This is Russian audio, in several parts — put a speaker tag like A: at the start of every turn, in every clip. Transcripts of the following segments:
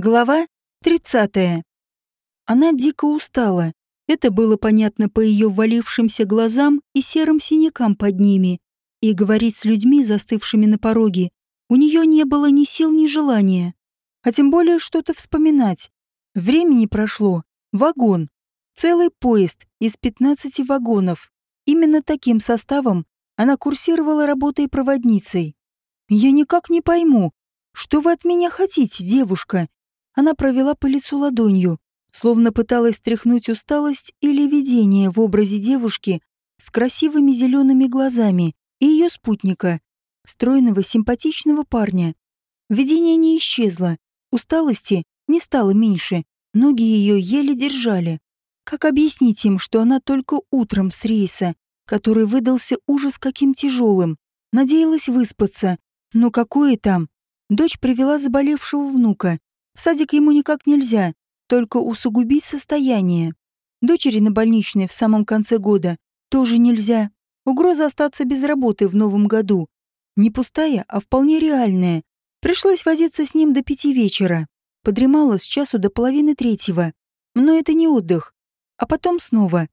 A: Глава 30. Она дико устала. Это было понятно по ее валившимся глазам и серым синякам под ними. И говорить с людьми, застывшими на пороге, у нее не было ни сил, ни желания. А тем более что-то вспоминать. Времени прошло. Вагон. Целый поезд из 15 вагонов. Именно таким составом она курсировала работой проводницей. «Я никак не пойму, что вы от меня хотите, девушка?» Она провела по лицу ладонью, словно пыталась стряхнуть усталость или видение в образе девушки с красивыми зелеными глазами и ее спутника, стройного симпатичного парня. Видение не исчезло, усталости не стало меньше, ноги ее еле держали. Как объяснить им, что она только утром с рейса, который выдался ужас каким тяжелым, надеялась выспаться, но какое там? Дочь привела заболевшего внука, в садик ему никак нельзя, только усугубить состояние. Дочери на больничной в самом конце года тоже нельзя. Угроза остаться без работы в новом году. Не пустая, а вполне реальная. Пришлось возиться с ним до пяти вечера. Подремала с часу до половины третьего. Но это не отдых. А потом снова.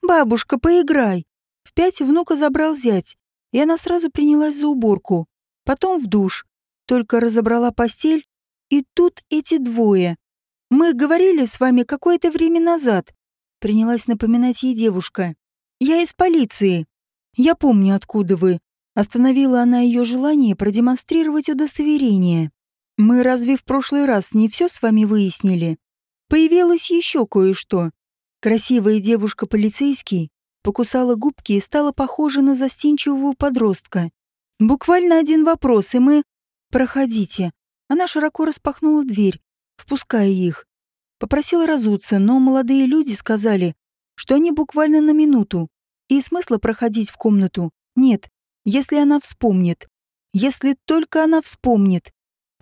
A: «Бабушка, поиграй!» В пять внука забрал зять, и она сразу принялась за уборку. Потом в душ. Только разобрала постель и тут эти двое. Мы говорили с вами какое-то время назад. Принялась напоминать ей девушка. Я из полиции. Я помню, откуда вы. Остановила она ее желание продемонстрировать удостоверение. Мы разве в прошлый раз не все с вами выяснили? Появилось еще кое-что. Красивая девушка-полицейский покусала губки и стала похожа на застенчивого подростка. Буквально один вопрос, и мы... Проходите. Она широко распахнула дверь, впуская их. Попросила разуться, но молодые люди сказали, что они буквально на минуту, и смысла проходить в комнату нет, если она вспомнит. Если только она вспомнит.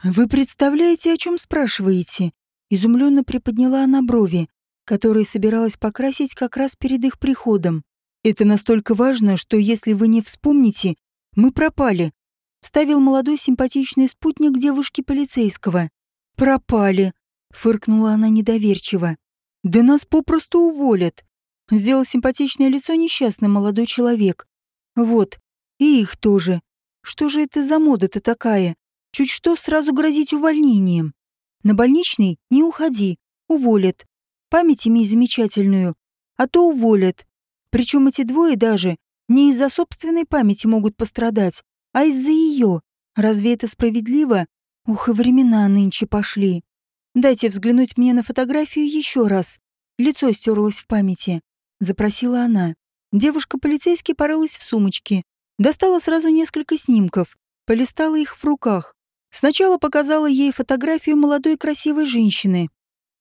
A: Вы представляете, о чем спрашиваете? Изумленно приподняла она брови, которые собиралась покрасить как раз перед их приходом. Это настолько важно, что если вы не вспомните, мы пропали. Вставил молодой симпатичный спутник девушки полицейского. «Пропали», — фыркнула она недоверчиво. «Да нас попросту уволят», — сделал симпатичное лицо несчастный молодой человек. «Вот, и их тоже. Что же это за мода-то такая? Чуть что сразу грозить увольнением. На больничный не уходи, уволят. Память имей замечательную, а то уволят. Причем эти двое даже не из-за собственной памяти могут пострадать, а из-за ее. Разве это справедливо? Ух, и времена нынче пошли. Дайте взглянуть мне на фотографию еще раз. Лицо стерлось в памяти. Запросила она. Девушка-полицейский порылась в сумочке. Достала сразу несколько снимков. Полистала их в руках. Сначала показала ей фотографию молодой красивой женщины.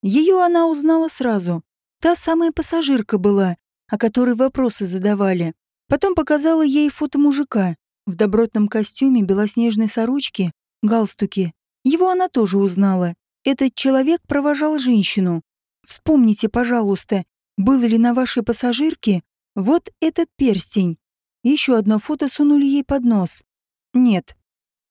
A: Ее она узнала сразу. Та самая пассажирка была, о которой вопросы задавали. Потом показала ей фото мужика в добротном костюме, белоснежной сорочке, галстуке. Его она тоже узнала. Этот человек провожал женщину. Вспомните, пожалуйста, было ли на вашей пассажирке вот этот перстень. Еще одно фото сунули ей под нос. Нет,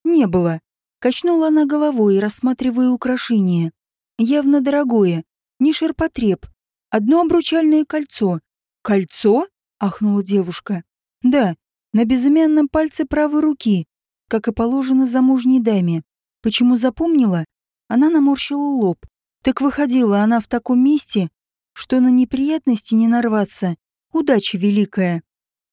A: не было. Качнула она головой, рассматривая украшение. Явно дорогое, не ширпотреб. Одно обручальное кольцо. «Кольцо?» — ахнула девушка. «Да, на безымянном пальце правой руки, как и положено замужней даме. Почему запомнила? Она наморщила лоб. Так выходила она в таком месте, что на неприятности не нарваться. Удача великая.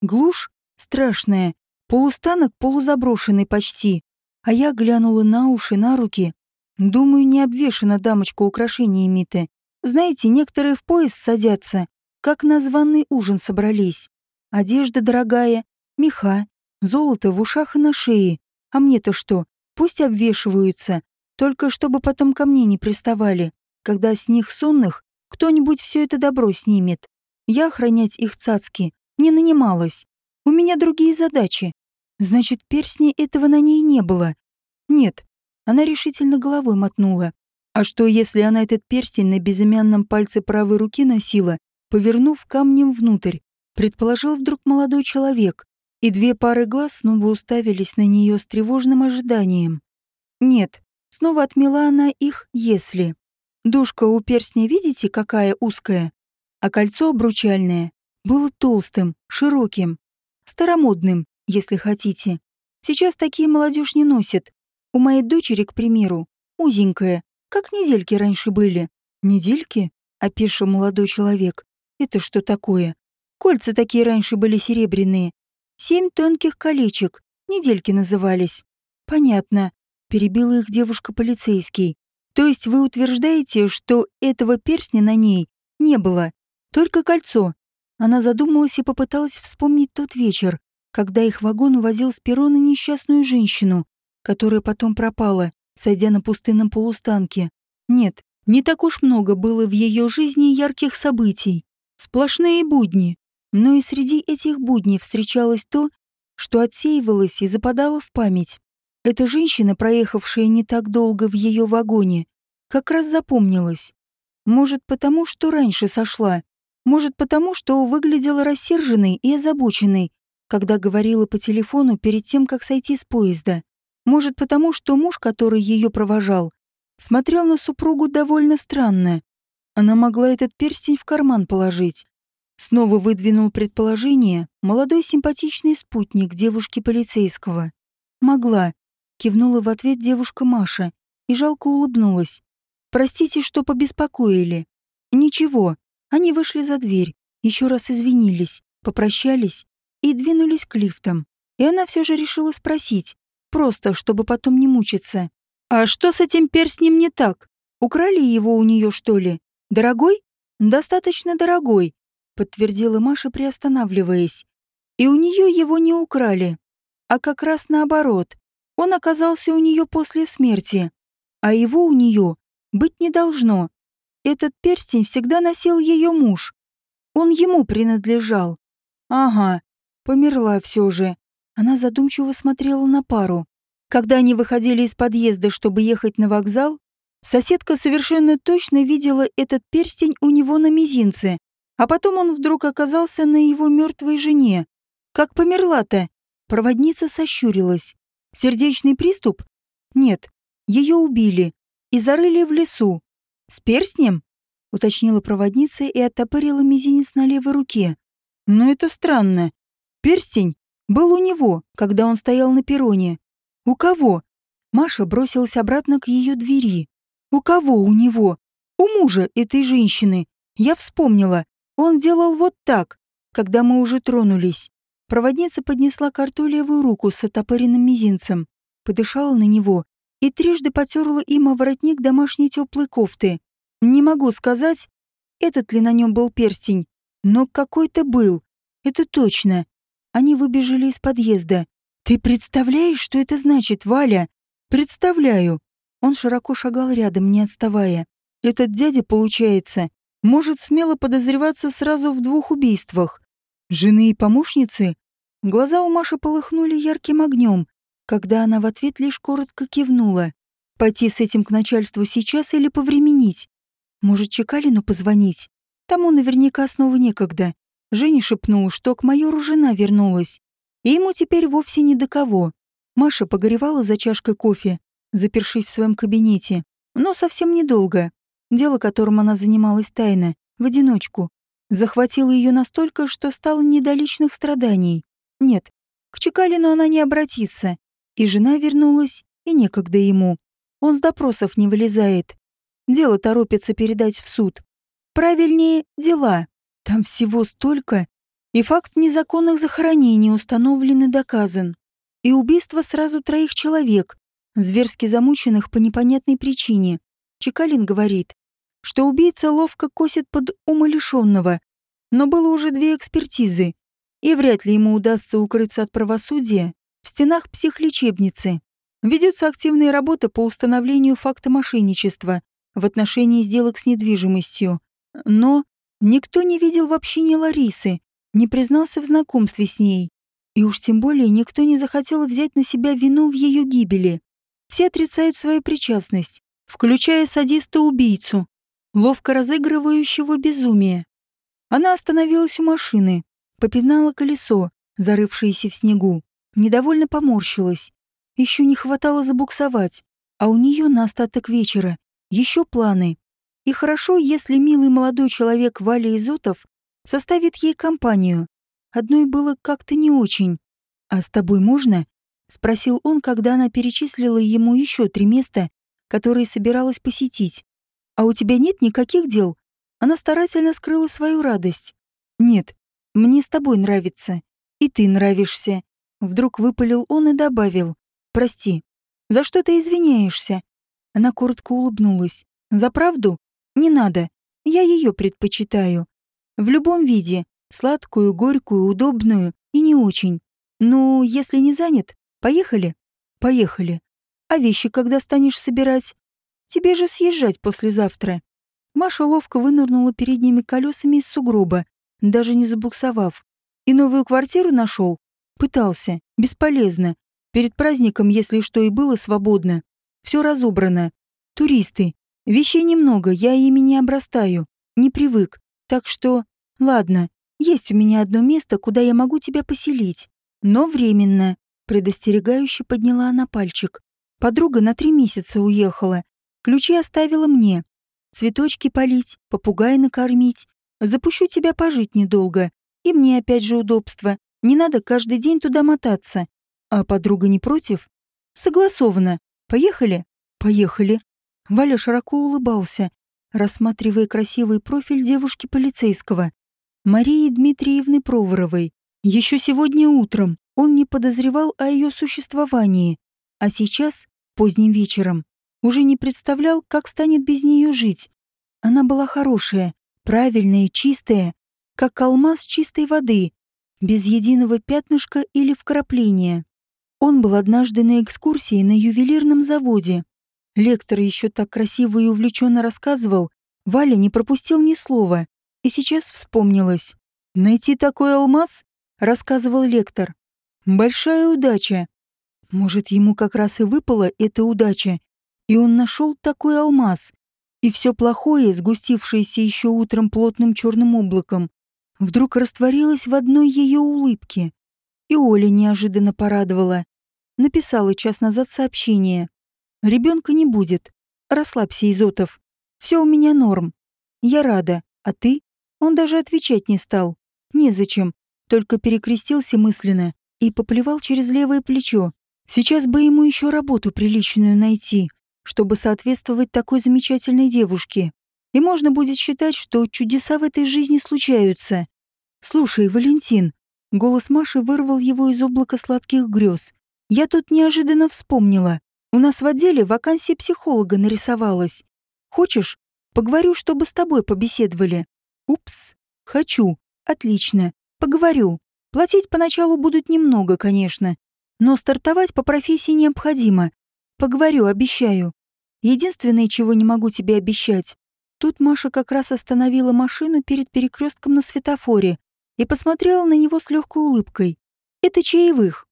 A: Глушь страшная, полустанок полузаброшенный почти. А я глянула на уши, на руки. Думаю, не обвешана дамочка украшениями-то. Знаете, некоторые в пояс садятся, как на званый ужин собрались. Одежда дорогая, меха, золото в ушах и на шее. А мне-то что? Пусть обвешиваются, только чтобы потом ко мне не приставали, когда с них сонных кто-нибудь все это добро снимет. Я охранять их цацки не нанималась. У меня другие задачи. Значит, перстней этого на ней не было. Нет. Она решительно головой мотнула. А что, если она этот перстень на безымянном пальце правой руки носила, повернув камнем внутрь? Предположил вдруг молодой человек, и две пары глаз снова уставились на нее с тревожным ожиданием. Нет, снова отмела она их «если». Душка у перстня видите, какая узкая? А кольцо обручальное было толстым, широким, старомодным, если хотите. Сейчас такие молодежь не носит. У моей дочери, к примеру, узенькая, как недельки раньше были. Недельки? Опешил молодой человек. Это что такое? Кольца такие раньше были серебряные. Семь тонких колечек. Недельки назывались. Понятно. Перебила их девушка-полицейский. То есть вы утверждаете, что этого перстня на ней не было? Только кольцо. Она задумалась и попыталась вспомнить тот вечер, когда их вагон увозил с перрона несчастную женщину, которая потом пропала, сойдя на пустынном полустанке. Нет, не так уж много было в ее жизни ярких событий. Сплошные будни. Но и среди этих будней встречалось то, что отсеивалось и западало в память. Эта женщина, проехавшая не так долго в ее вагоне, как раз запомнилась. Может, потому, что раньше сошла. Может, потому, что выглядела рассерженной и озабоченной, когда говорила по телефону перед тем, как сойти с поезда. Может, потому, что муж, который ее провожал, смотрел на супругу довольно странно. Она могла этот перстень в карман положить. Снова выдвинул предположение молодой симпатичный спутник девушки полицейского. «Могла», — кивнула в ответ девушка Маша и жалко улыбнулась. «Простите, что побеспокоили». «Ничего». Они вышли за дверь, еще раз извинились, попрощались и двинулись к лифтам. И она все же решила спросить, просто, чтобы потом не мучиться. «А что с этим перстнем не так? Украли его у нее, что ли? Дорогой?» «Достаточно дорогой», — подтвердила Маша, приостанавливаясь. «И у нее его не украли, а как раз наоборот. Он оказался у нее после смерти, а его у нее быть не должно. Этот перстень всегда носил ее муж. Он ему принадлежал. Ага, померла все же. Она задумчиво смотрела на пару. Когда они выходили из подъезда, чтобы ехать на вокзал, соседка совершенно точно видела этот перстень у него на мизинце, а потом он вдруг оказался на его мертвой жене. Как померла-то? Проводница сощурилась. Сердечный приступ? Нет, ее убили и зарыли в лесу. С перстнем? Уточнила проводница и оттопырила мизинец на левой руке. Но это странно. Перстень был у него, когда он стоял на перроне. У кого? Маша бросилась обратно к ее двери. У кого у него? У мужа этой женщины. Я вспомнила. Он делал вот так, когда мы уже тронулись. Проводница поднесла к левую руку с отопыренным мизинцем, подышала на него и трижды потерла им о воротник домашней теплой кофты. Не могу сказать, этот ли на нем был перстень, но какой-то был. Это точно. Они выбежали из подъезда. «Ты представляешь, что это значит, Валя?» «Представляю». Он широко шагал рядом, не отставая. «Этот дядя, получается, может смело подозреваться сразу в двух убийствах. Жены и помощницы?» Глаза у Маши полыхнули ярким огнем, когда она в ответ лишь коротко кивнула. Пойти с этим к начальству сейчас или повременить? Может, Чекалину позвонить? Тому наверняка снова некогда. Женя шепнул, что к майору жена вернулась и ему теперь вовсе не до кого. Маша погоревала за чашкой кофе, запершись в своем кабинете, но совсем недолго. Дело, которым она занималась тайно, в одиночку, захватило ее настолько, что стало не до личных страданий. Нет, к Чекалину она не обратится. И жена вернулась, и некогда ему. Он с допросов не вылезает. Дело торопится передать в суд. Правильнее, дела. Там всего столько и факт незаконных захоронений установлен и доказан. И убийство сразу троих человек, зверски замученных по непонятной причине. Чекалин говорит, что убийца ловко косит под умалишенного, но было уже две экспертизы, и вряд ли ему удастся укрыться от правосудия в стенах психлечебницы. Ведется активная работа по установлению факта мошенничества в отношении сделок с недвижимостью. Но никто не видел вообще ни Ларисы, не признался в знакомстве с ней. И уж тем более никто не захотел взять на себя вину в ее гибели. Все отрицают свою причастность, включая садиста-убийцу, ловко разыгрывающего безумие. Она остановилась у машины, попинала колесо, зарывшееся в снегу, недовольно поморщилась. Еще не хватало забуксовать, а у нее на остаток вечера еще планы. И хорошо, если милый молодой человек Валя Изотов составит ей компанию. Одной было как-то не очень. «А с тобой можно?» — спросил он, когда она перечислила ему еще три места, которые собиралась посетить. «А у тебя нет никаких дел?» Она старательно скрыла свою радость. «Нет, мне с тобой нравится. И ты нравишься». Вдруг выпалил он и добавил. «Прости. За что ты извиняешься?» Она коротко улыбнулась. «За правду? Не надо. Я ее предпочитаю. В любом виде. Сладкую, горькую, удобную и не очень. Ну, если не занят, поехали? Поехали. А вещи когда станешь собирать? Тебе же съезжать послезавтра. Маша ловко вынырнула передними колесами из сугроба, даже не забуксовав. И новую квартиру нашел? Пытался. Бесполезно. Перед праздником, если что и было свободно. Все разобрано. Туристы. Вещей немного, я ими не обрастаю. Не привык. Так что... Ладно, есть у меня одно место, куда я могу тебя поселить. Но временно. Предостерегающе подняла она пальчик. Подруга на три месяца уехала. Ключи оставила мне. Цветочки полить, попугая накормить. Запущу тебя пожить недолго. И мне опять же удобство. Не надо каждый день туда мотаться. А подруга не против? Согласовано. Поехали? Поехали. Валя широко улыбался, рассматривая красивый профиль девушки полицейского. Марии Дмитриевны Проворовой. Еще сегодня утром он не подозревал о ее существовании, а сейчас, поздним вечером, уже не представлял, как станет без нее жить. Она была хорошая, правильная, чистая, как алмаз чистой воды, без единого пятнышка или вкрапления. Он был однажды на экскурсии на ювелирном заводе. Лектор еще так красиво и увлеченно рассказывал, Валя не пропустил ни слова, и сейчас вспомнилось. «Найти такой алмаз?» — рассказывал лектор. «Большая удача. Может, ему как раз и выпала эта удача, и он нашел такой алмаз. И все плохое, сгустившееся еще утром плотным черным облаком, вдруг растворилось в одной ее улыбке. И Оля неожиданно порадовала. Написала час назад сообщение. «Ребенка не будет. Расслабься, Изотов. Все у меня норм. Я рада. А ты?» Он даже отвечать не стал. Незачем. Только перекрестился мысленно и поплевал через левое плечо. Сейчас бы ему еще работу приличную найти, чтобы соответствовать такой замечательной девушке. И можно будет считать, что чудеса в этой жизни случаются. «Слушай, Валентин», — голос Маши вырвал его из облака сладких грез. «Я тут неожиданно вспомнила. У нас в отделе вакансия психолога нарисовалась. Хочешь, поговорю, чтобы с тобой побеседовали?» Упс. Хочу. Отлично. Поговорю. Платить поначалу будут немного, конечно. Но стартовать по профессии необходимо. Поговорю, обещаю. Единственное, чего не могу тебе обещать. Тут Маша как раз остановила машину перед перекрестком на светофоре и посмотрела на него с легкой улыбкой. Это чаевых.